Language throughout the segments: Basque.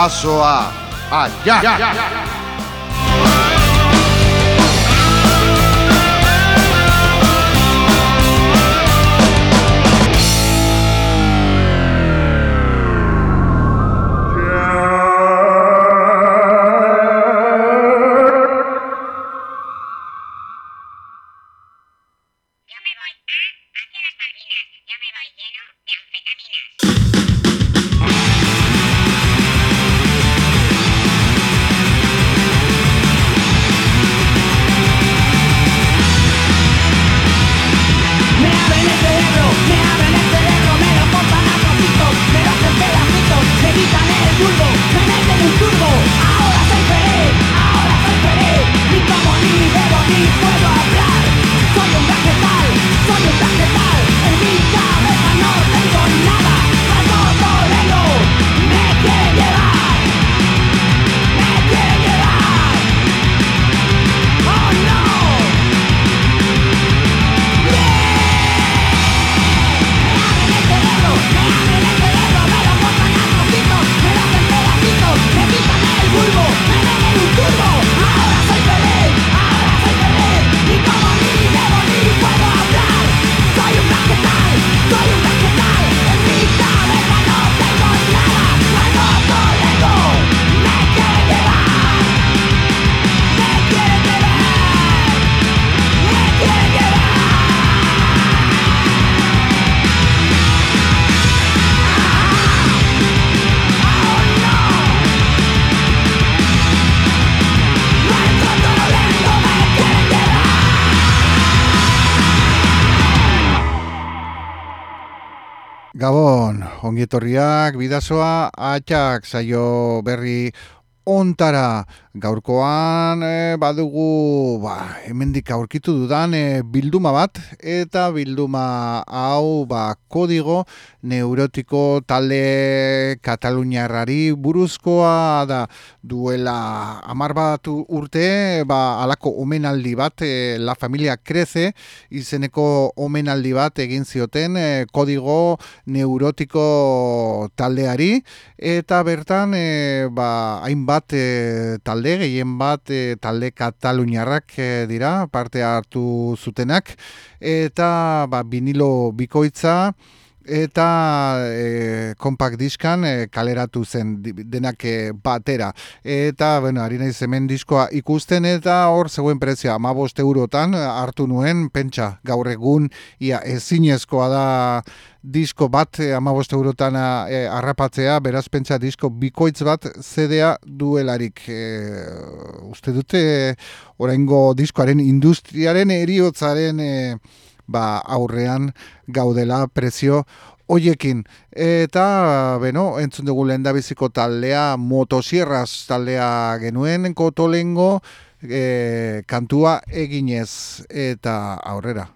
Bidazoa allá. Ongietorriak, bidazoa, atxak, zaio berri ontara gaurkoan e, badugu ba, hemendik aurkitu dudan e, bilduma bat eta bilduma hau ba, kodigo neurotiko talde kataluniarrari buruzkoa da. Duela amar bat urte ba, alako omenaldi bat e, La Familia Kreze izeneko omenaldi bat egin zioten e, kodigo neurotiko taldeari. Eta bertan e, ba, hainbat e, talde gehien bat e, talde kataluniarrak e, dira parte hartu zutenak. Eta ba, vinilo bikoitza eta e, compact diskan e, kaleratu zen denak e, batera. Eta bueno ari naiz hemen diskoa ikusten eta hor zegoen prezioa. 15 eurotan hartu nuen pentsa gaur egun ia ezinezkoa da disko bat 15 eurotan e, arrapatzea beraz pentsa disko bikoitz bat zedea duelarik. E, uste dute oraingo diskoaren industriaren eriotzaren e, ba, aurrean gaudela prezio hoiekin. Eta, beno, entzun dugu lehen taldea, motosierraz taldea genuen, kotolengo, e, kantua eginez eta aurrera.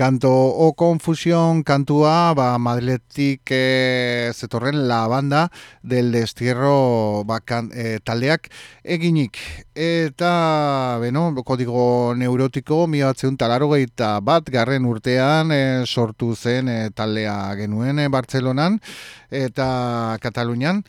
Desenkanto o confusión kantua ba, madletik e, zetorren la banda del destierro ba, e, taldeak eginik. Eta, beno, kodigo neurotiko miatzen talaro gehieta bat garren urtean e, sortu zen e, taldea genuen e, Bartzelonan eta Katalunian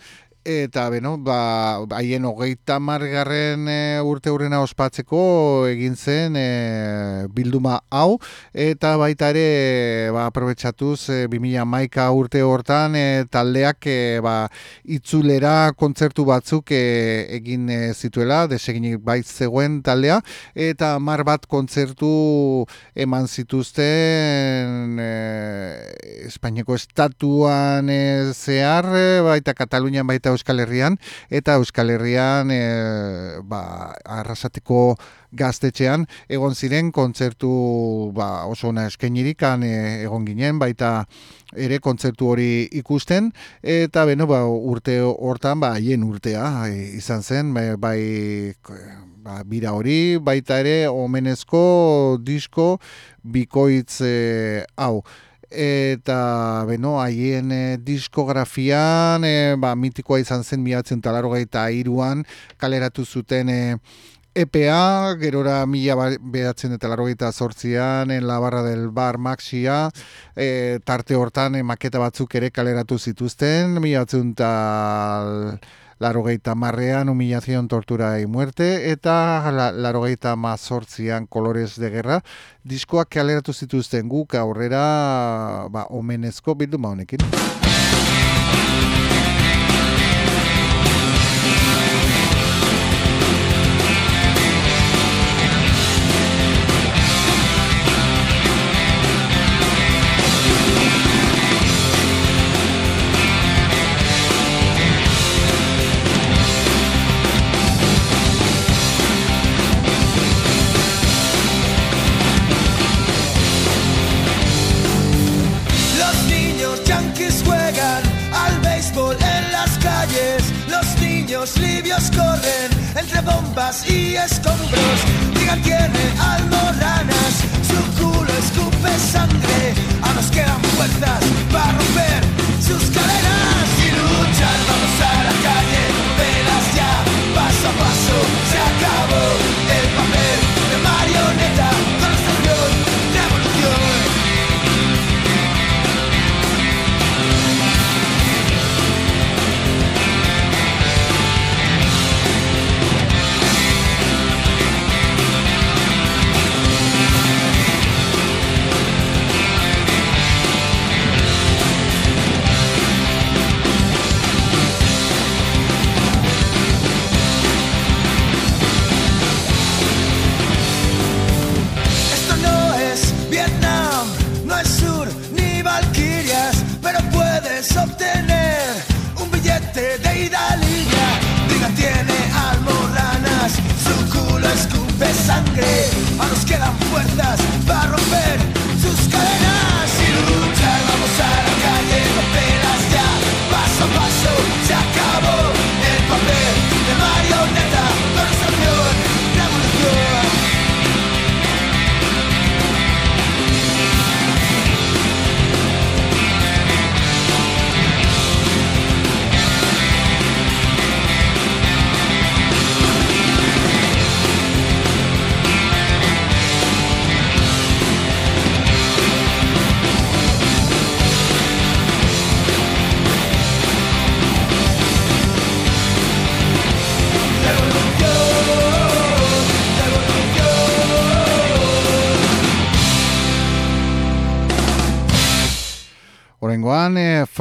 eta beno, ba, haien hogeita margarren e, urte hurrena ospatzeko egin zen e, bilduma hau, eta baita ere ba, aprobetsatuz e, 2000 maika urte hortan e, taldeak e, ba, itzulera kontzertu batzuk e, egin e, zituela, deseginik bait zegoen taldea, eta mar bat kontzertu eman zituzten e, Espainiako estatuan e, zehar, baita Katalunian baita Euskal Herrian eta Euskal Herrian e, ba, arrasateko gaztetxean egon ziren kontzertu ba, oso ona eskenirikan e, egon ginen baita ere kontzertu hori ikusten eta beno ba, urte hortan ba haien urtea e, izan zen bai, bai ba, bira hori baita ere omenezko disko bikoitz hau eta beno, haien e, diskografian e, ba, mitikoa izan zen miatzen talaro eta iruan kaleratu zuten e, EPA, gerora mila ba, behatzen eta laro gaita sortzian, en la barra del bar maxia, e, tarte hortan e, maketa batzuk ere kaleratu zituzten, mila larogeita marrean humillación, tortura y muerte, eta la, larogeita mazortzian kolores de guerra, diskoak kaleratu zituzten guk aurrera ba, omenezko bilduma honekin. Y escombros.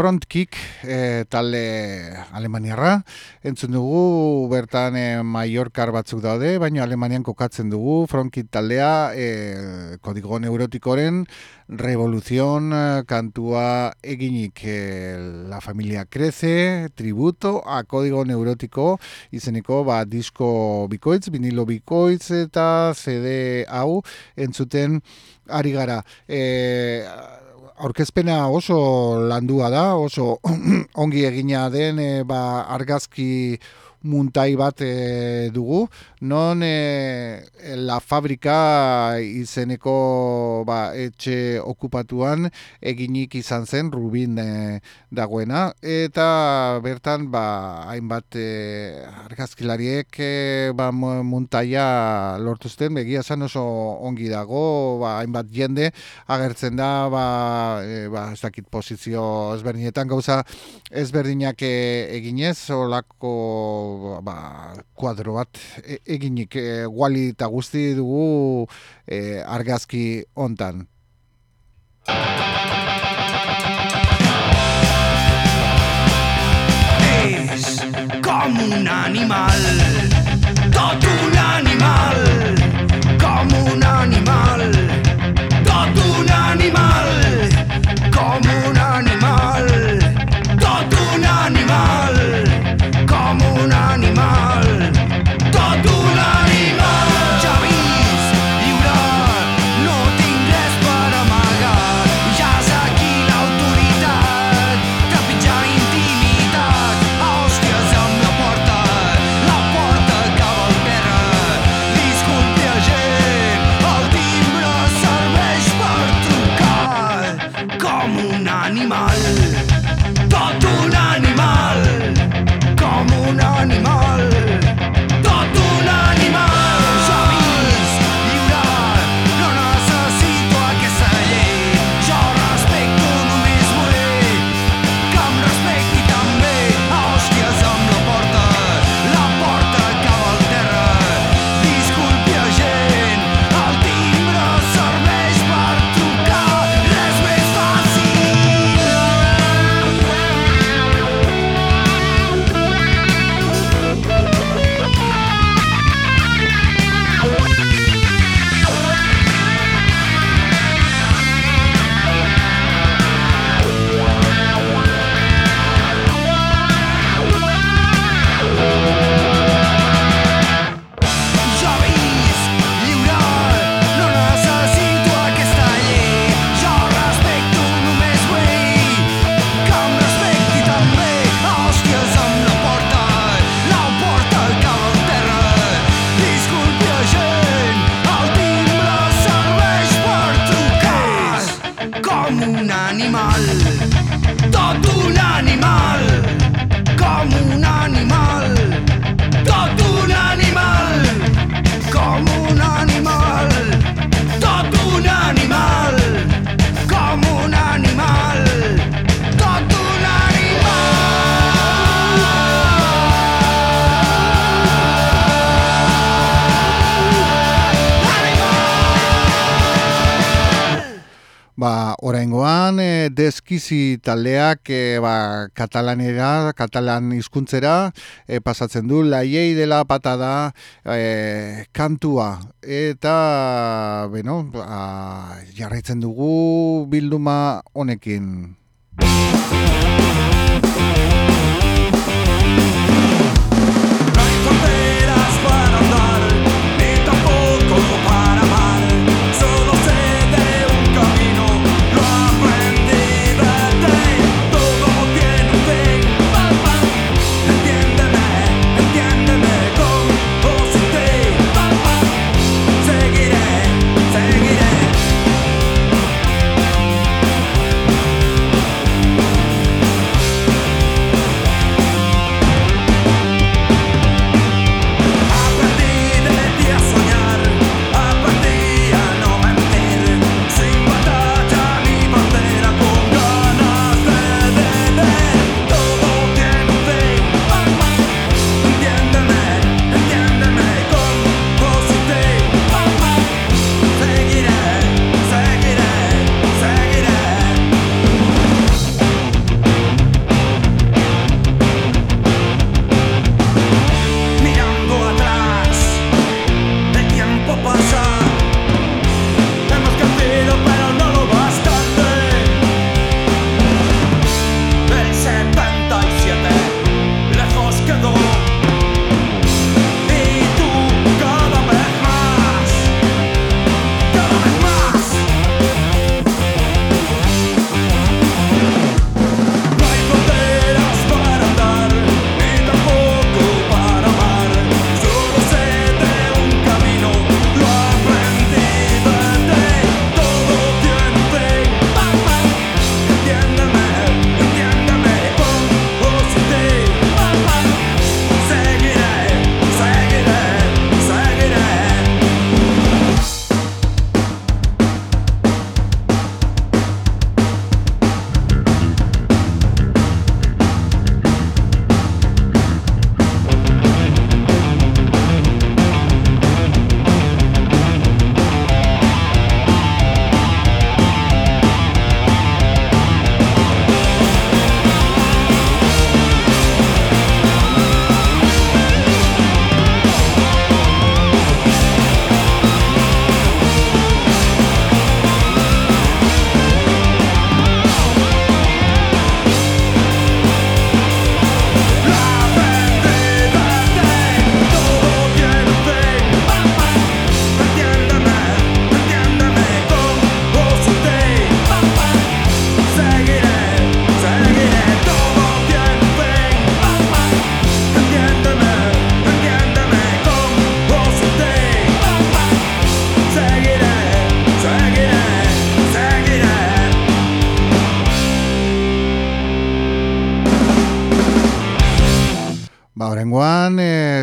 Frontkick e, talde Alemaniarra. Entzun dugu, bertan e, Mallorcar batzuk daude, baina Alemanian kokatzen dugu. Frontkick taldea, e, kodigo neurotikoren, revoluzion kantua eginik e, La Familia Crece, tributo a kodigo neurotiko, izeneko ba, disko bikoitz, vinilo bikoitz eta CD hau entzuten ari gara. E, aurkezpena oso landua da, oso ongi egina den e, ba, argazki muntai bat e, dugu, non e, la fabrika izeneko ba, etxe okupatuan eginik izan zen Rubin e, dagoena, eta bertan ba, hainbat e, argazkilariek e, ba, muntaia lortuzten, begia zan oso ongi dago, ba, hainbat jende agertzen da, ba, e, ba, ez dakit pozizio ezberdinetan gauza ezberdinak e, eginez, olako ba, kuadro bat e, eginik e, guali eta guzti dugu e, argazki hontan. Es como un animal, todo un animal, como un animal, todo un animal, como un animal, todo un animal, deskizi taldeak e, ba, katalanera, katalan hizkuntzera e, pasatzen du laiei dela patada e, kantua eta bueno, ba, jarraitzen dugu bilduma honekin.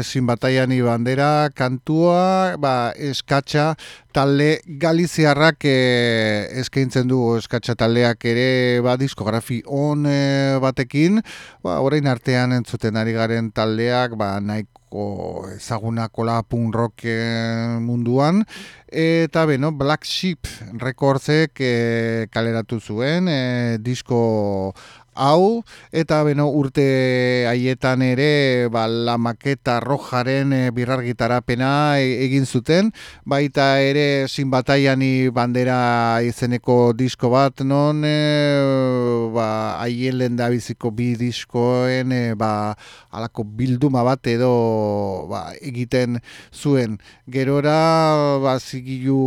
E, zinbataian ibandera kantua, ba, eskatxa talde galiziarrak e, eskaintzen du eskatxa taldeak ere ba, diskografi on e, batekin, ba, orain artean entzuten ari garen taldeak, ba, nahiko ezagunakola punk rock e, munduan, eta beno, Black Sheep rekordzek e, kaleratu zuen, e, disko hau eta beno urte haietan ere ba, la maketa rojaren e, birargitarapena e, egin zuten. Baita ere sin bataiani bandera izeneko disko bat non e, ba lenda biziko bi diskoen e, ba alako bilduma bat edo ba, egiten zuen. Gerora ba zigilu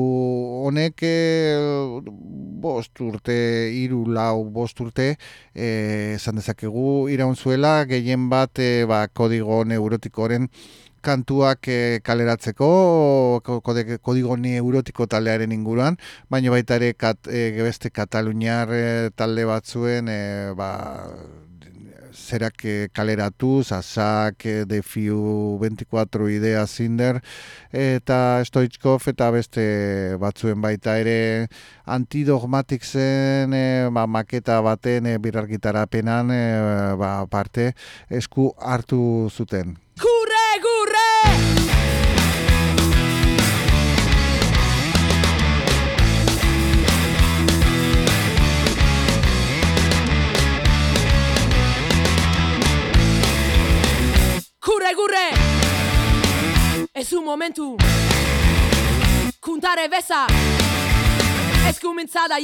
honek e, bost urte hiru lau bost urte e, esan dezakegu iraun zuela gehien bat e, ba, kodigo neurotikoren kantuak e, kaleratzeko kode, kodigo neurotiko taldearen inguruan, baina baita ere kat, e, gebeste kataluniar e, talde batzuen e, ba, zerak kaleratu, zazak, defiu 24 idea zinder, eta Stoichkov eta beste batzuen baita ere antidogmatik zen e, ba, maketa baten e, birargitarapenan e, ba, parte esku hartu zuten. Gurre, gurre! Un momentu. Kuntare beza. Eskumintza da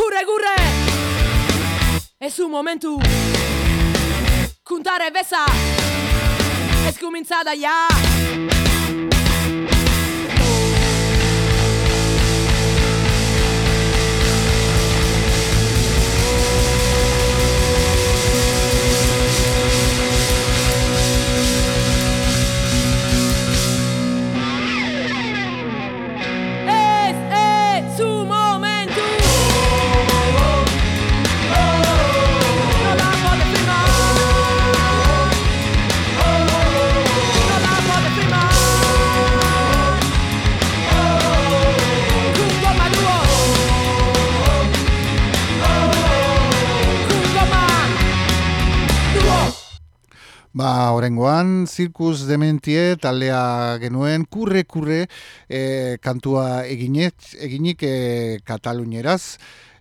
Gurre, gurre! Ez un momentu. Kuntare beza. Eskumintza da ja Orengoan, zirkus dementie taldea genuen kurre-kurre e, kantua eginet, eginik e, katalunieraz.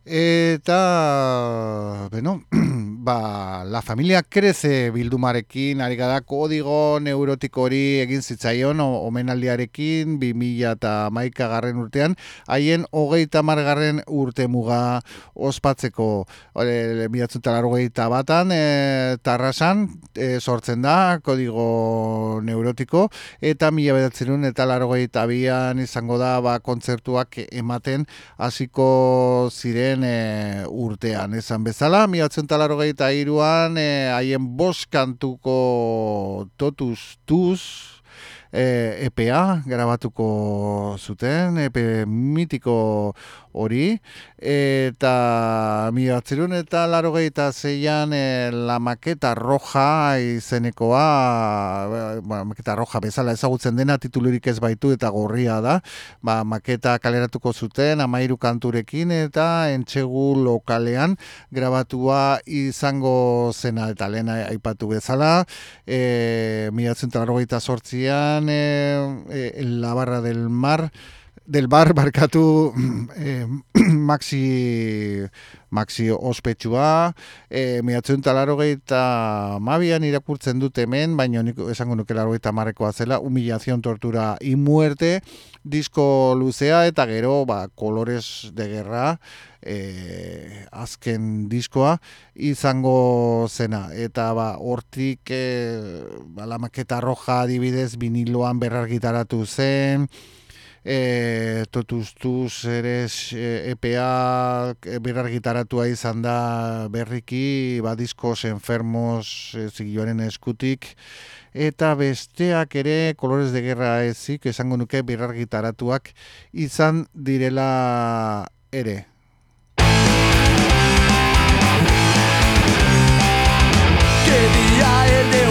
Eta, beno, ba, la familia kreze bildumarekin, ari gara kodigo neurotiko hori egin zitzaion, omenaldiarekin, 2000 eta maika garren urtean, haien hogeita margarren urte muga ospatzeko, hori, miratzen talarrogeita batan, e, tarrasan, e, sortzen da, kodigo neurotiko, eta mila bedatzerun eta larrogeita bian izango da ba, kontzertuak ematen hasiko ziren e, urtean. Esan bezala, mila eta larrogeita iruan, e, haien bost kantuko totuz tuz, e, EPA grabatuko zuten, EP mitiko hori, eta mi batzerun eta laro zeian e, la maketa roja izenekoa, ba, maketa roja bezala ezagutzen dena titulurik ez baitu eta gorria da, ba, maketa kaleratuko zuten amairu kanturekin eta entxegu lokalean grabatua izango zena. Eta lehena aipatu bezala, e, mi batzerun eta laro sortzian, e, e, La Barra del Mar, del bar barkatu eh, maxi maxi ospetsua eh, miatzen talaro eta mabian irakurtzen dut hemen baina nik esango nuke laro eta marrekoa zela humillazion tortura y muerte disko luzea eta gero ba, kolores de guerra e, azken diskoa izango zena. Eta ba hortik e, ba, la maketa roja adibidez viniloan berrargitaratu zen e, totustuz ere EPA e, berrargitaratua izan da berriki ba diskos enfermos e, zigioaren eskutik eta besteak ere kolores de guerra ezik esango nuke berrargitaratuak izan direla ere. ¿Qué día el de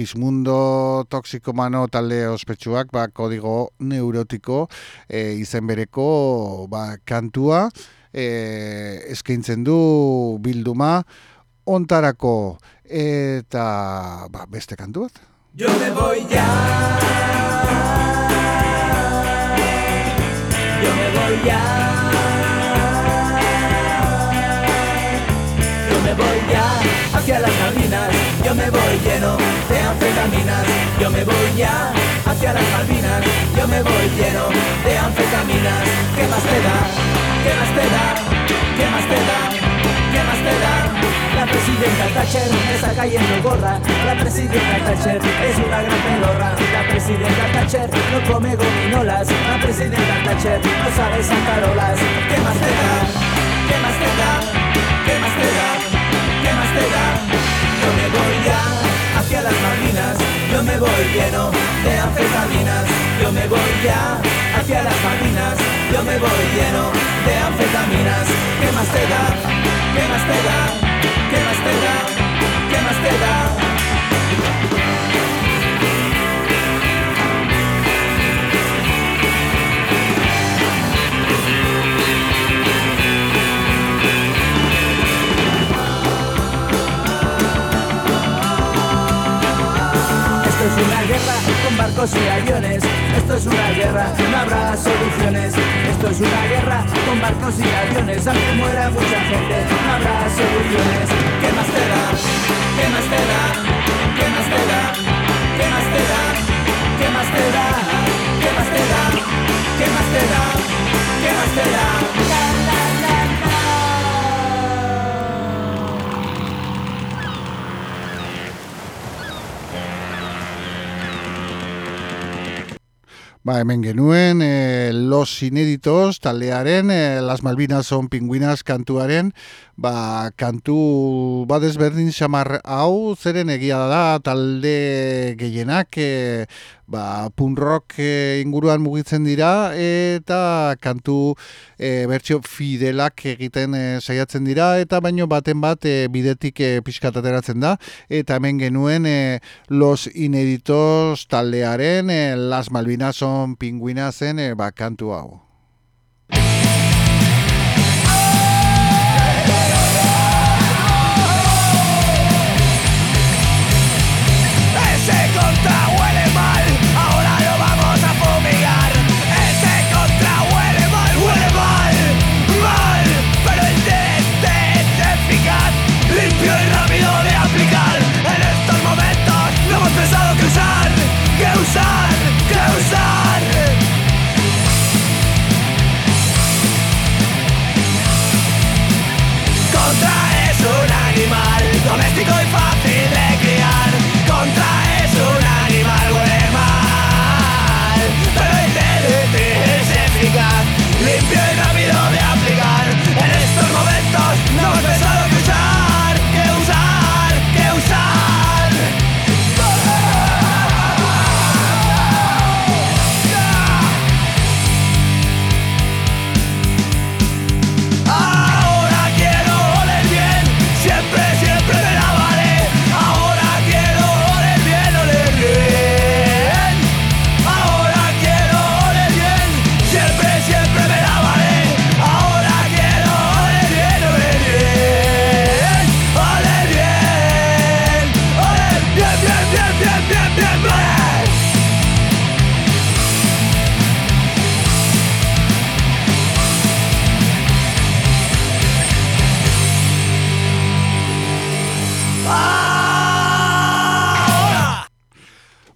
Segismundo Toxikomano talde ospetsuak, ba, kodigo neurotiko e, izen bereko ba, kantua e, eskaintzen du bilduma ontarako eta ba, beste kantu bat. Yo me voy ya. Yo me voy ya. Yo me voy ya hacia las Malvinas. Yo me voy lleno de anfetaminas. Yo me voy ya hacia las Malvinas. Yo me voy lleno de anfetaminas. ¿Qué más te da? ¿Qué más te da? ¿Qué más te da? ¿Qué más te da? La presidenta Thatcher está cayendo gorda. La presidenta Thatcher es una gran pedorra. La presidenta Thatcher no come gominolas. La presidenta Thatcher no sabe sacar olas. ¿Qué más te da? ¿Qué más te da? ¿Qué más te da? ¿Qué más te da? Yo me voy ya hacia las Malvinas. Yo me voy lleno de anfetaminas. Yo me voy ya hacia las Malvinas. Yo me voy lleno de anfetaminas. ¿Qué más te da? ¿Qué más te da? ¿Qué más te da? ¿Qué más te da? Barcos y aviones. Esto es una guerra, no habrá soluciones. Esto es una guerra con barcos y aviones. Aunque muera mucha gente, no habrá soluciones. ¿Qué más te da? ¿Qué más te da? ¿Qué más te da? ¿Qué más te da? ¿Qué más te da? ¿Qué más te da? ¿Qué más te da? ¿Qué más te da? Ba, hemen genuen eh, Los Inéditos taldearen eh, Las Malvinas son pingüinas kantuaren ba, kantu ba desberdin xamar hau zeren egia da talde gehienak eh, ba, punk rock eh, inguruan mugitzen dira eta kantu eh, bertsio fidelak egiten eh, saiatzen dira eta baino baten bat eh, bidetik eh, pixkat ateratzen da eta hemen genuen eh, Los Inéditos taldearen eh, Las Malvinas son pingüinazen eh, ba, kantu hau.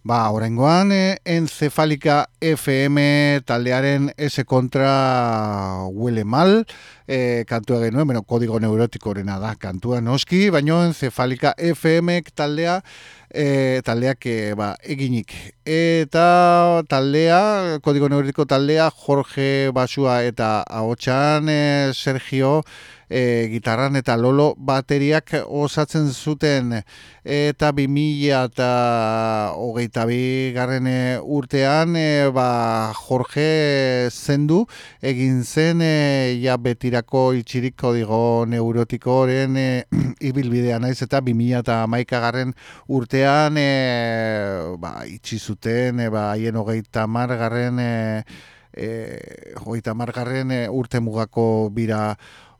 Ba, oraingoan e, Encefalika FM taldearen ese kontra huele mal e, kantua genuen, bueno, kodigo neurotikorena da kantua noski, baino Encefalika FM taldea e, taldeak e, ba, eginik. Eta taldea, kodigo neurotiko taldea, Jorge Basua eta Ahotsan e, Sergio e, gitarran eta lolo bateriak osatzen zuten. Eta 2000 eta hogeita bi garren e, urtean e, ba, Jorge zendu egin zen e, ja betirako itxirik kodigo neurotikoren e, ibilbidea. Naiz eta 2000 eta maika garren urtean e, ba, itxi zuten e, ba, haien hogeita margarren e, e, hogeita margarren e, urte mugako bira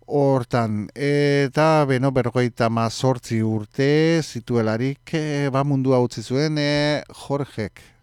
hortan eta beno berrogeita mazortzi urte zituelarik e, ba mundua utzi zuen e, Jorgek.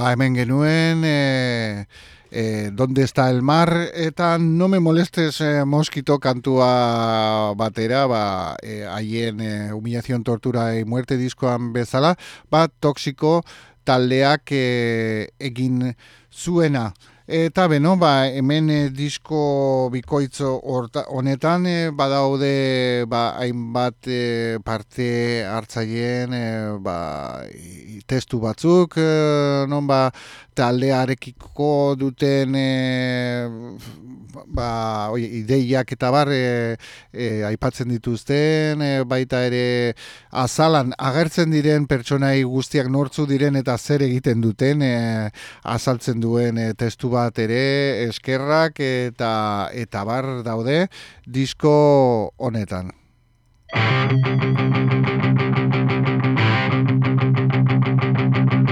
Ba, hemen genuen, e, e, donde está el mar, eta no me molestes e, moskito kantua batera, ba, e, haien e, humillación, tortura y muerte diskoan bezala, ba, toxiko taldeak e, egin zuena. Eta beno, ba, hemen e, disko bikoitzo horta, honetan e, badaude ba, hainbat e, parte hartzaien e, ba, testu batzuk, non ba, taldearekiko duten e, ba, oie, ideiak eta bar e, e, aipatzen dituzten, e, baita ere azalan agertzen diren pertsonai guztiak nortzu diren eta zer egiten duten e, azaltzen duen e, testu bat ere eskerrak eta eta bar daude disko honetan.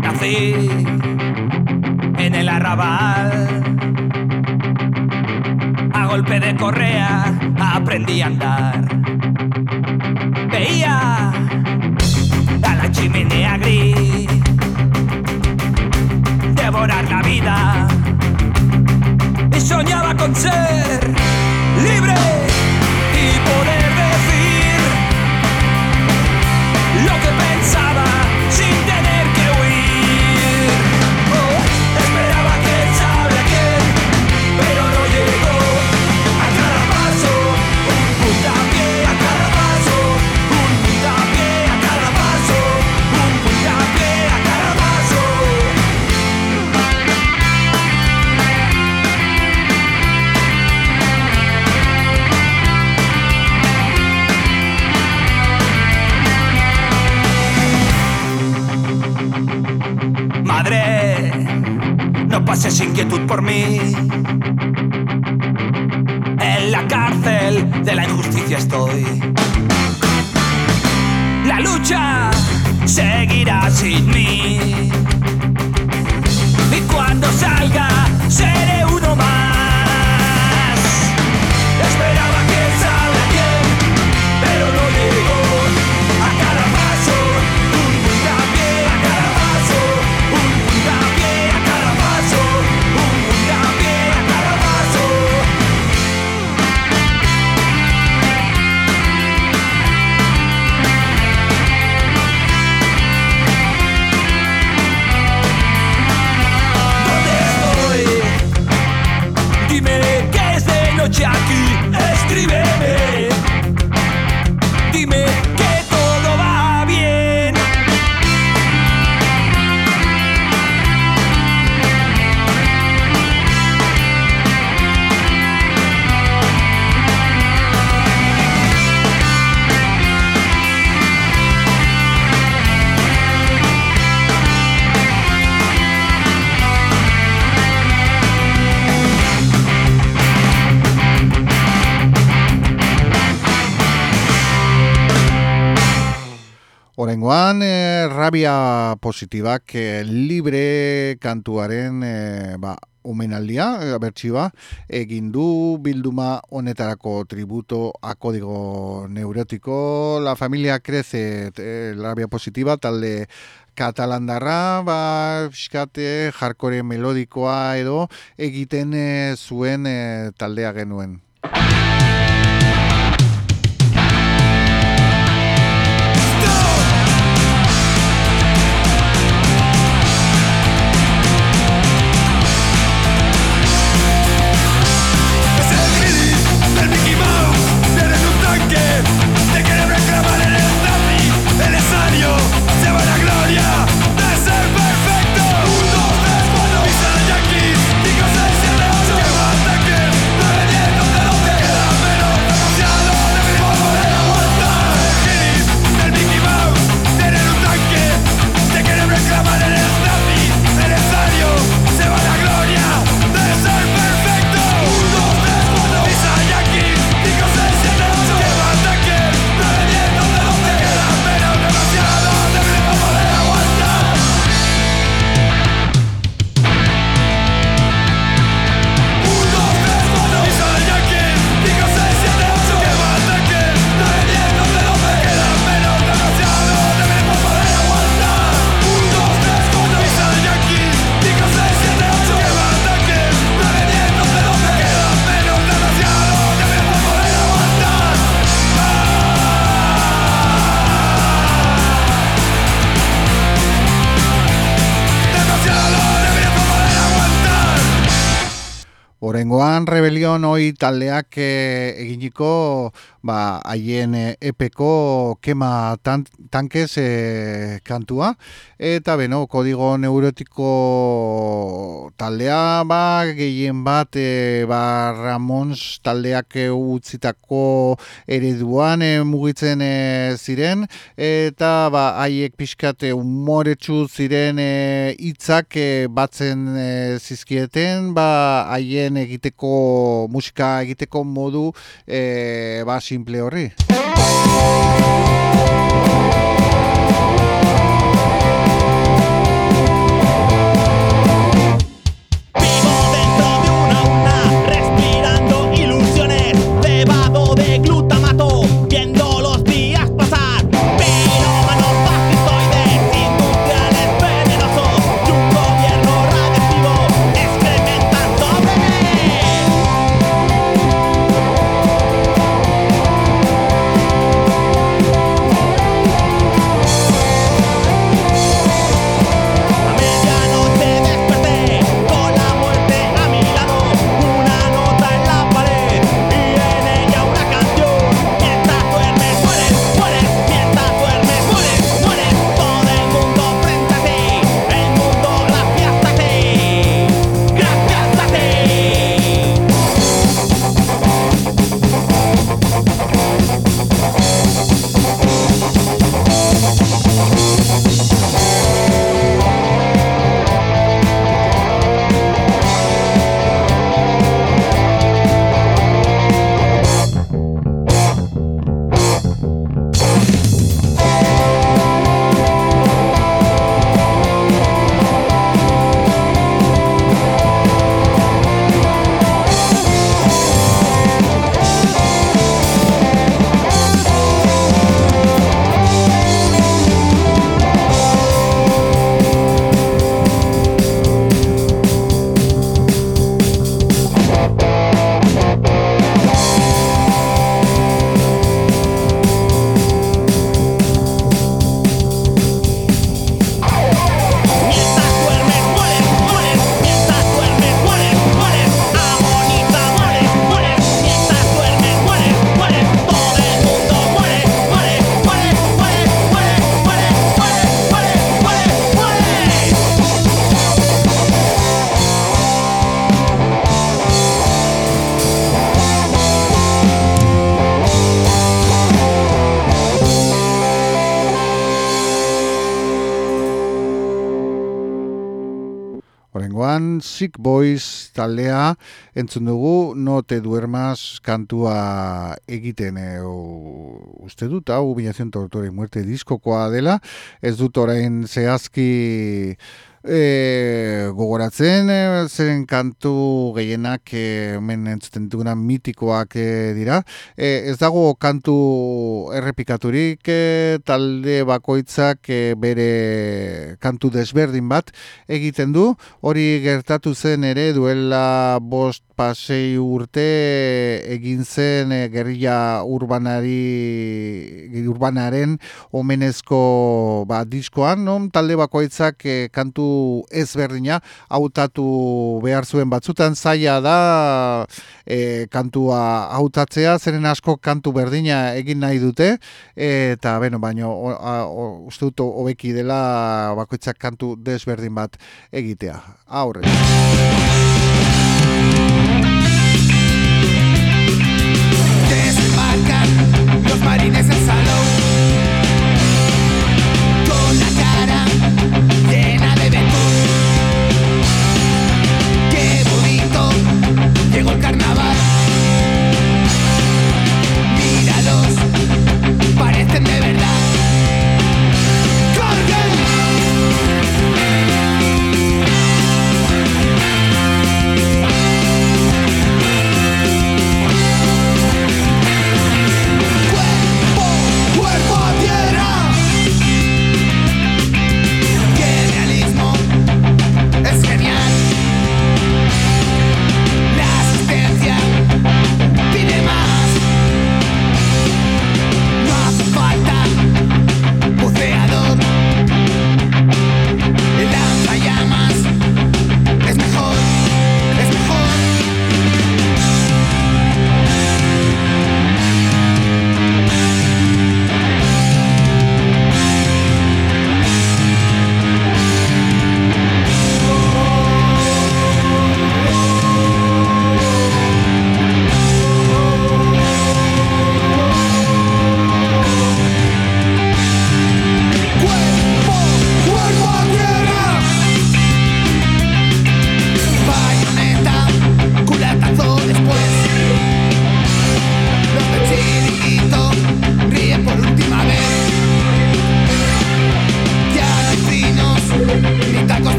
Nací en el arrabal. A golpe de correa aprendí a andar. Veía a la chimenea gris devorar la vida y soñaba con ser libre y poder inquietud por mí. En la cárcel de la injusticia estoy. La lucha seguirá sin mí. Rabia positibak e, libre kantuaren e, ba, omenaldia, e, bertsioa, egin du bilduma honetarako tributo a kodigo neurotiko, la familia crece, e, rabia positiva, talde katalandarra, ba, fiskate, jarkore melodikoa edo egiten e, zuen e, taldea genuen. Rebelion hoi taldeak e, eginiko ba, haien e, epeko kema tan, tankez e, kantua. Eta beno, kodigo neurotiko taldea ba, gehien bat e, ba, Ramons taldeak utzitako ereduan e, mugitzen e, ziren. Eta ba, haiek pixkate umoretsu ziren hitzak e, batzen zizkieten, ba, haien egiteko musika egiteko modu e, ba, simple horri. Sick Boys taldea entzun dugu no te duermas kantua egiten e, uste dut hau bilazion tortore muerte diskokoa dela. Ez dut orain zehazki E, gogoratzen, e, zeren kantu gehienak e, men entzuten duguna mitikoak e, dira. E, ez dago kantu errepikaturik e, talde bakoitzak e, bere kantu desberdin bat egiten du. Hori gertatu zen ere duela bost pasei urte egin zen e, gerrilla urbanari urbanaren omenezko ba, diskoan, non talde bakoitzak e, kantu ezberdina hautatu behar zuen batzutan. Zaila da e, kantua hautatzea zeren asko kantu berdina egin nahi dute. Eta beno baino uste dut hobeki dela bakoitzak kantu desberdin bat egitea. Aurre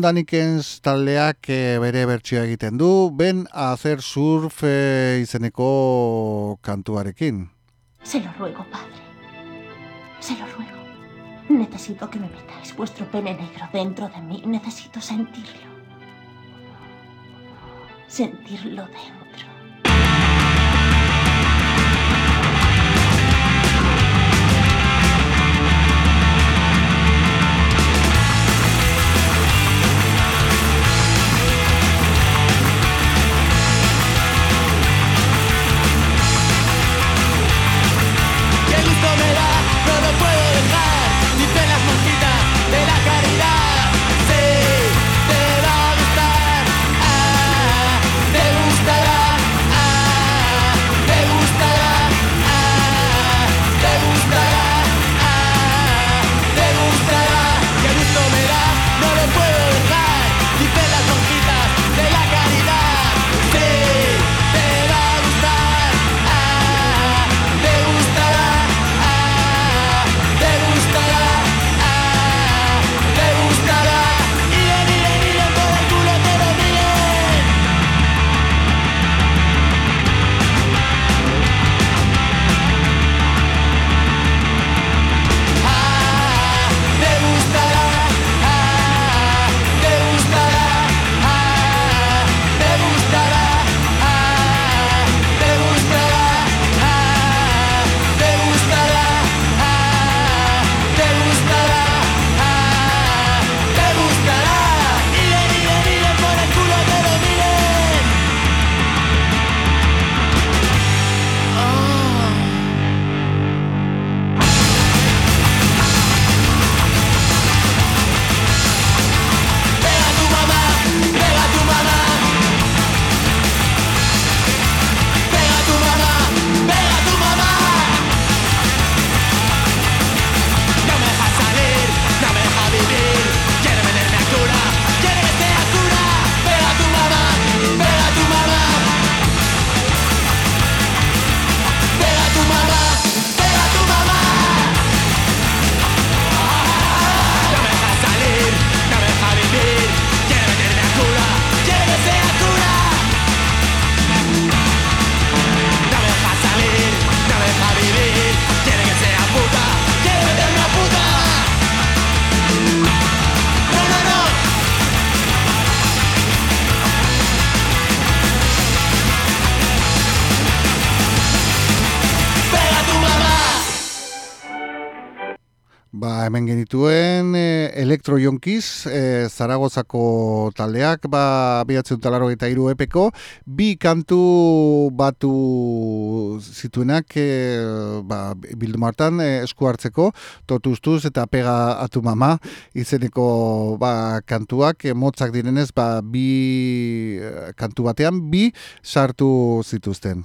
Danikenz taldeak bere bertsioa egiten du, ben hacer surf e, izeneko kantuarekin. Se lo ruego, padre. Se lo ruego. Necesito que me metáis vuestro pene negro dentro de mí. Necesito sentirlo. Sentirlo dentro. elektrojonkiz, e, eh, Zaragozako taldeak, ba, abiatzen talaro eta iru epeko, bi kantu batu zituenak e, ba, bilduma hartan e, esku hartzeko, totuztuz eta pega atu mama, izeneko ba, kantuak, e, motzak direnez, ba, bi kantu batean, bi sartu zituzten.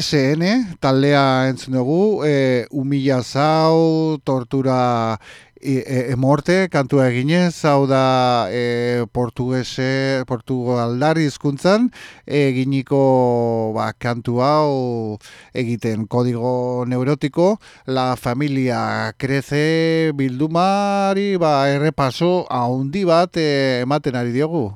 SN taldea entzun dugu, e, umila zau, tortura e, e, morte, kantua eginez, hau da e, portugese, portugaldari hizkuntzan eginiko ba, kantu hau egiten kodigo neurotiko, la familia kreze bildumari ba, errepaso haundi bat e, ematen ari diogu.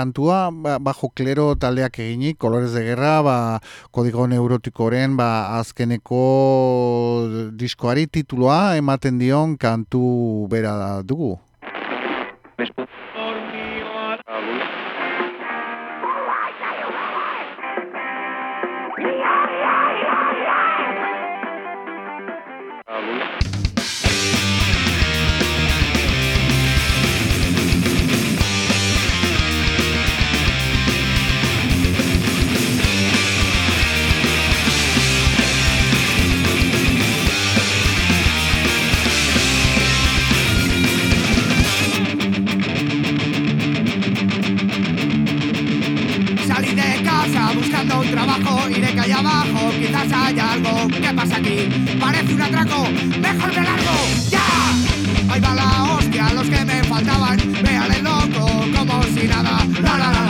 kantua, ba, bajo klero taldeak eginik, kolorez de gerra, ba, kodigo neurotikoren ba, azkeneko eh, diskoari tituloa ematen dion kantu bera dugu. miré que allá abajo quizás haya algo. ¿Qué pasa aquí? Parece un atraco, mejor me largo, ¡ya! Ahí va la hostia, los que me faltaban, véale loco, como si nada, la la la. la.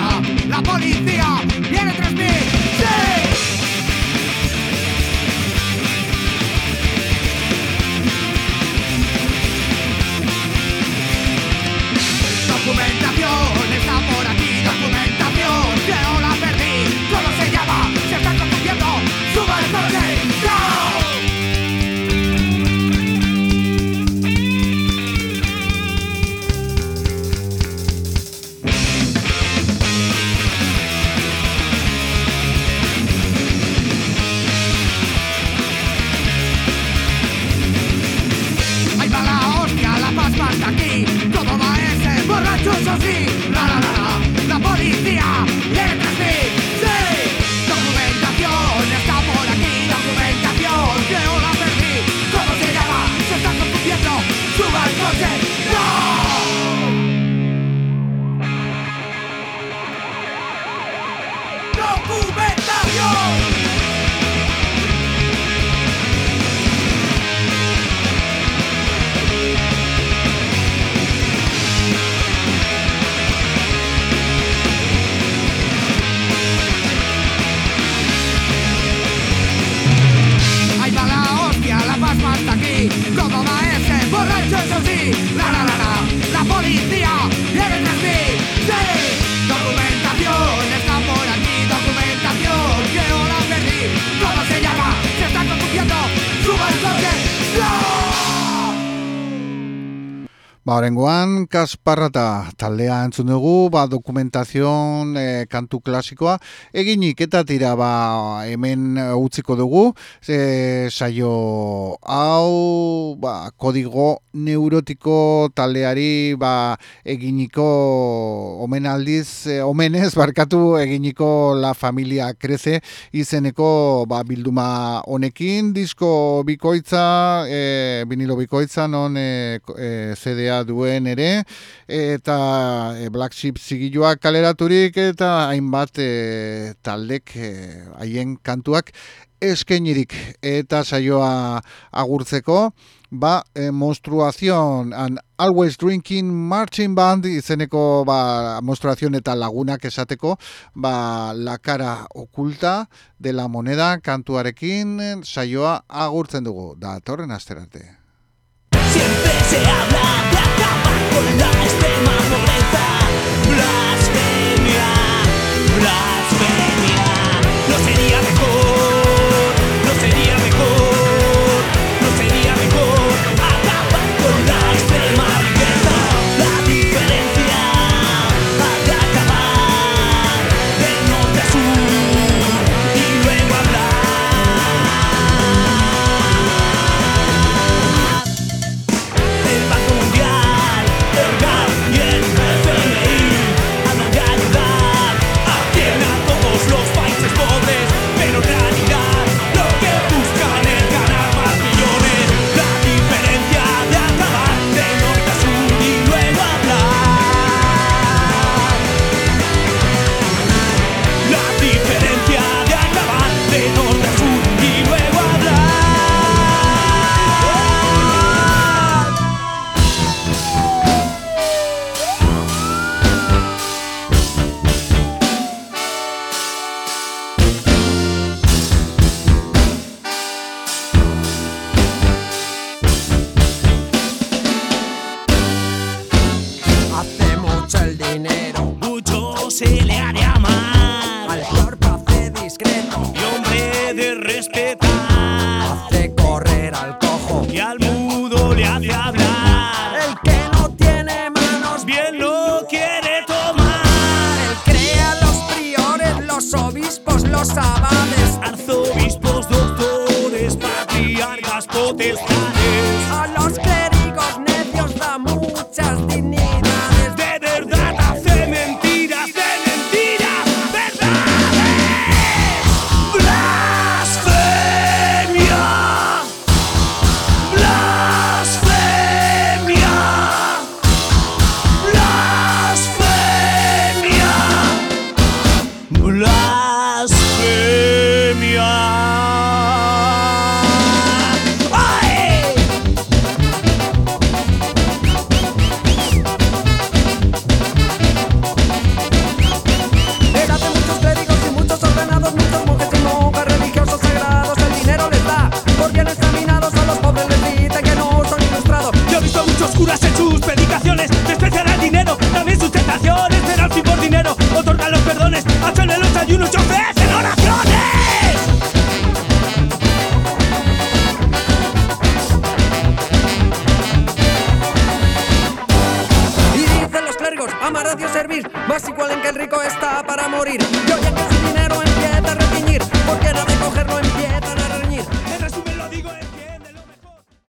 Horrengoan, Kasparrata taldea entzun dugu, ba, dokumentazion e, kantu klasikoa, eginik eta tira ba, hemen utziko dugu, e, saio hau ba, kodigo neurotiko taldeari ba, eginiko omenaldiz, e, omenez barkatu eginiko La Familia Kreze izeneko ba, bilduma honekin, disko bikoitza, e, vinilo bikoitza, non e, e, CDA du zuen ere, eta e, Black Sheep zigiluak kaleraturik, eta hainbat e, taldek eh, haien kantuak eskenirik eta saioa agurtzeko, ba, e, monstruazion an Always Drinking Marching Band izeneko ba, monstruazion eta lagunak esateko ba, la cara oculta de la moneda kantuarekin saioa agurtzen dugu. Datorren asterate. Siempre se habla Blasfemia, blasfemia, blasfemia